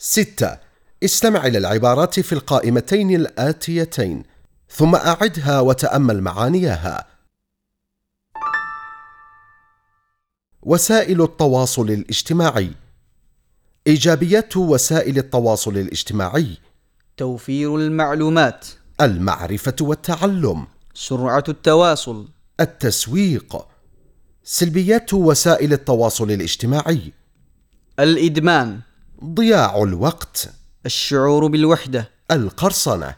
ستة. استمع إلى العبارات في القائمتين الآتيتين ثم أعدها وتأمل معانيها. وسائل التواصل الاجتماعي. إيجابيات وسائل التواصل الاجتماعي. توفير المعلومات. المعرفة والتعلم. سرعة التواصل. التسويق. سلبيات وسائل التواصل الاجتماعي. الإدمان. ضياع الوقت. الشعور بالوحدة. القرصنة.